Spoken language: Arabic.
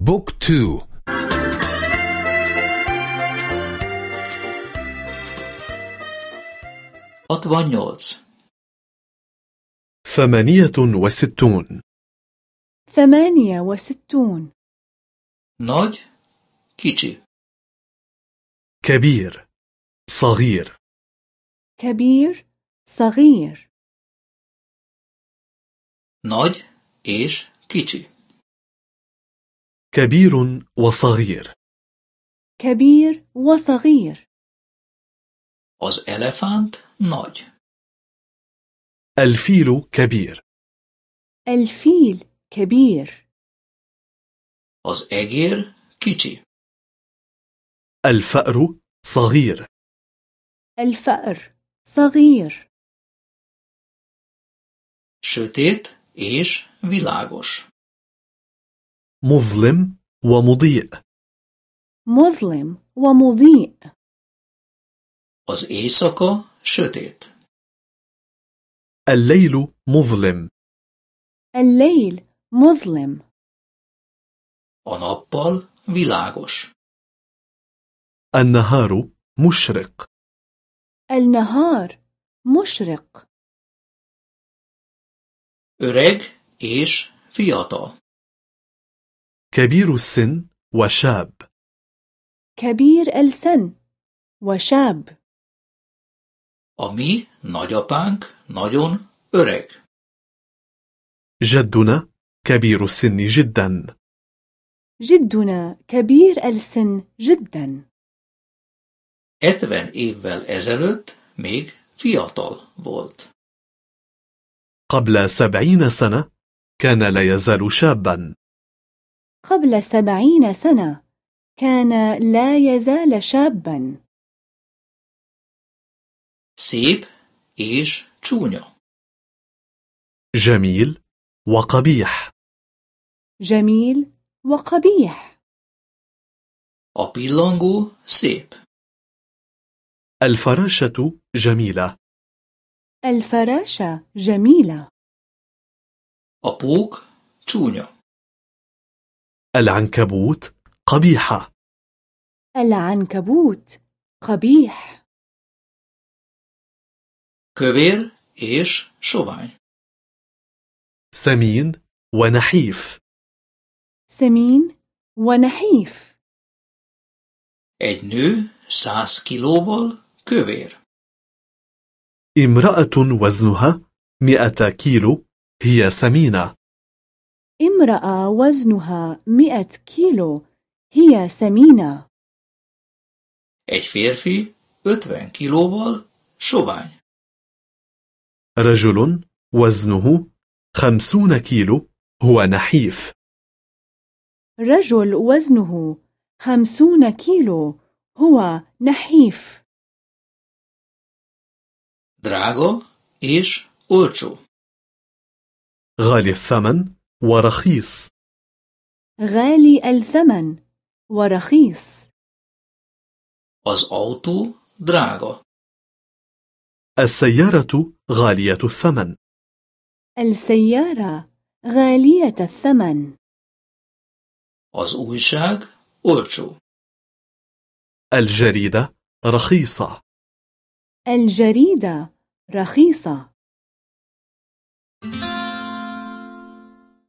book two. hatvannyolc ثمانية وستون. ثمانية وستون. nagy kicsi كبير صغير. كبير صغير. ناج إيش كيتشي كبير وصغير كبير وصغير Az elefánt nagy. الفيل كبير الفيل كبير Az egér kicsi. الفأر صغير الفأر صغير Sötét és világos. مظلم ومضيء مظلم ومضيء Az éjszaka sötét. الليل مظلم الليل مظلم A nappal világos. النهار مشرق النهار مشرق Öreg és fiatal. كبير السن وشاب. كبير السن وشاب. A mi nagyapánk nagyon öreg. جدنا كبير السن جدا. جدنا كبير السن جدا. 70 évvel ezelőtt még fiatal volt. قبل سبعين سنة كان لا يزال شابا. قبل سبعين سنة كان لا يزال شابا Szép és csúnya. جميل وقبيح جميل وقبيح pillangó szép. الفراشة جميلة الفراشة جميلة pók csúnya. العنكبوت قبيحة العنكبوت قبيح. Kövér és sovány. سمين ونحيف. سمين ونحيف. Nő 100 kilóval kövér. امرأة وزنها مئة كيلو هي سمينة. امرأة وزنها مئة كيلو هي سمينة Egy férfi 50 kilóval sovány. رجل وزنه خمسون كيلو هو نحيف رجل وزنه خمسون كيلو هو نحيف Drága és olcsó. غالي الثمن ورخيص. غالي الثمن ورخيص. Az autó drága. السيارة غالية الثمن. السيارة غالية الثمن. Az újság olcsó. الجريدة رخيصة. الجريدة رخيصة.